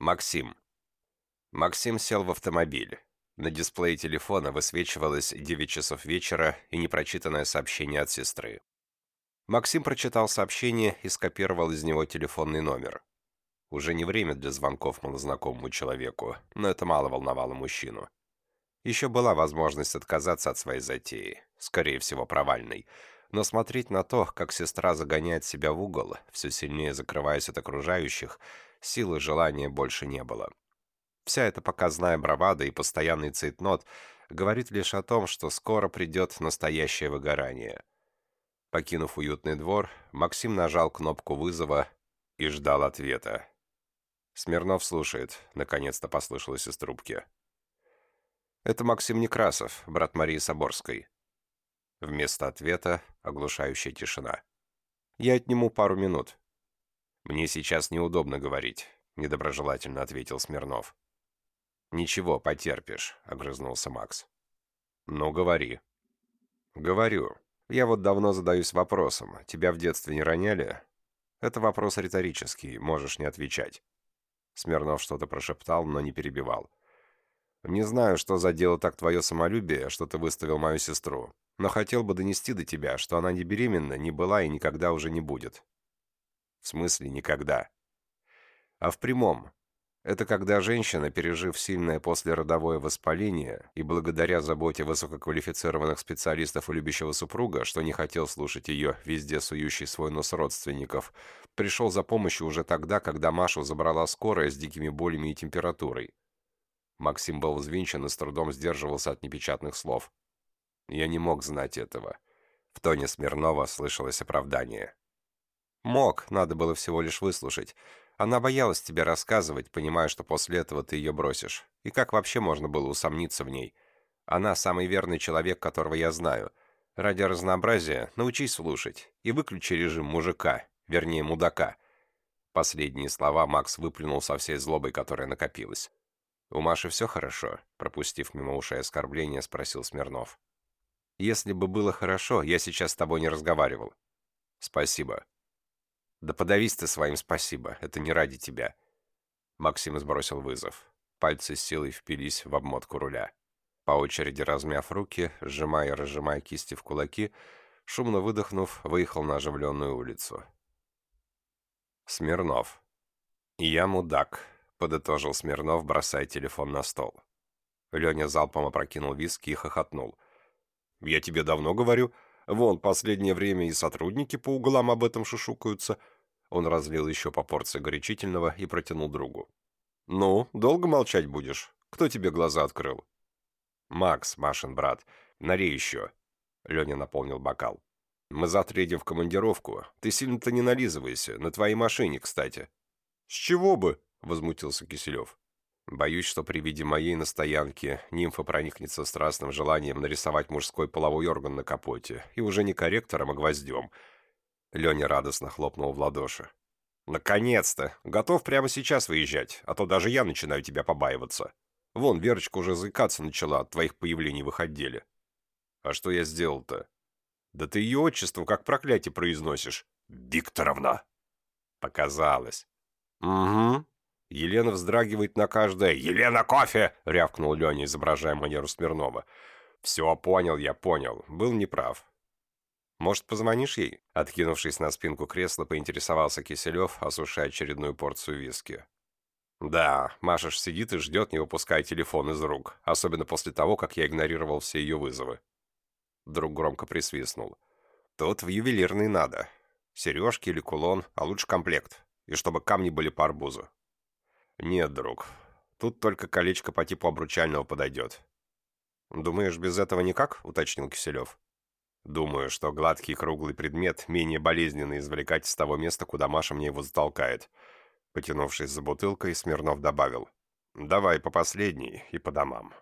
Максим. Максим сел в автомобиль. На дисплее телефона высвечивалось 9 часов вечера и непрочитанное сообщение от сестры. Максим прочитал сообщение и скопировал из него телефонный номер. Уже не время для звонков малознакомому человеку, но это мало волновало мужчину. Еще была возможность отказаться от своей затеи, скорее всего провальной, но смотреть на то, как сестра загоняет себя в угол, все сильнее закрываясь от окружающих, силы желания больше не было. Вся эта показная бравада и постоянный цейтнот говорит лишь о том, что скоро придет настоящее выгорание. Покинув уютный двор, Максим нажал кнопку вызова и ждал ответа. «Смирнов слушает», — наконец-то послышалось из трубки. «Это Максим Некрасов, брат Марии Соборской». Вместо ответа оглушающая тишина. «Я отниму пару минут». «Мне сейчас неудобно говорить», — недоброжелательно ответил Смирнов. «Ничего, потерпишь», — огрызнулся Макс. «Ну, говори». «Говорю. Я вот давно задаюсь вопросом. Тебя в детстве не роняли?» «Это вопрос риторический, можешь не отвечать». Смирнов что-то прошептал, но не перебивал. «Не знаю, что задело так твое самолюбие, что ты выставил мою сестру, но хотел бы донести до тебя, что она не беременна, не была и никогда уже не будет». «В смысле никогда?» «А в прямом. Это когда женщина, пережив сильное послеродовое воспаление и благодаря заботе высококвалифицированных специалистов и любящего супруга, что не хотел слушать ее, везде сующий свой нос родственников, пришел за помощью уже тогда, когда Машу забрала скорая с дикими болями и температурой. Максим был взвинчен и с трудом сдерживался от непечатных слов. «Я не мог знать этого». В тоне Смирнова слышалось оправдание. «Мог, надо было всего лишь выслушать». Она боялась тебе рассказывать, понимая, что после этого ты ее бросишь. И как вообще можно было усомниться в ней? Она самый верный человек, которого я знаю. Ради разнообразия научись слушать и выключи режим мужика, вернее мудака. Последние слова Макс выплюнул со всей злобой, которая накопилась. «У Маши все хорошо?» Пропустив мимо ушей оскорбления, спросил Смирнов. «Если бы было хорошо, я сейчас с тобой не разговаривал». «Спасибо», «Да подавись ты своим спасибо, это не ради тебя». Максим сбросил вызов. Пальцы с силой впились в обмотку руля. По очереди размяв руки, сжимая и разжимая кисти в кулаки, шумно выдохнув, выехал на оживленную улицу. Смирнов. «Я мудак», — подытожил Смирнов, бросая телефон на стол. Леня залпом опрокинул виски и хохотнул. «Я тебе давно говорю, Вон, последнее время и сотрудники по углам об этом шушукаются». Он разлил еще по порции горячительного и протянул другу. «Ну, долго молчать будешь? Кто тебе глаза открыл?» «Макс, Машин брат. Налей еще». Леня наполнил бокал. «Мы завтра едем в командировку. Ты сильно-то не нализывайся. На твоей машине, кстати». «С чего бы?» — возмутился Киселев. Боюсь, что при виде моей на стоянке нимфа проникнется страстным желанием нарисовать мужской половой орган на капоте, и уже не корректором, а гвоздем. Леня радостно хлопнул в ладоши. «Наконец-то! Готов прямо сейчас выезжать, а то даже я начинаю тебя побаиваться. Вон, Верочка уже заикаться начала от твоих появлений в их отделе». «А что я сделал-то?» «Да ты ее отчество как проклятие произносишь». «Викторовна!» «Показалось». «Угу», Елена вздрагивает на каждое «Елена, кофе!» — рявкнул Леня, изображая манеру Смирнова. «Все, понял я, понял. Был неправ». «Может, позвонишь ей?» Откинувшись на спинку кресла, поинтересовался Киселев, осушая очередную порцию виски. «Да, Маша ж сидит и ждет, не выпуская телефон из рук, особенно после того, как я игнорировал все ее вызовы». Друг громко присвистнул. «Тут в ювелирный надо. Сережки или кулон, а лучше комплект. И чтобы камни были по арбузу. «Нет, друг. Тут только колечко по типу обручального подойдет». «Думаешь, без этого никак?» — уточнил Киселев. «Думаю, что гладкий круглый предмет менее болезненно извлекать из того места, куда Маша мне его затолкает». Потянувшись за бутылкой, Смирнов добавил. «Давай по последней и по домам».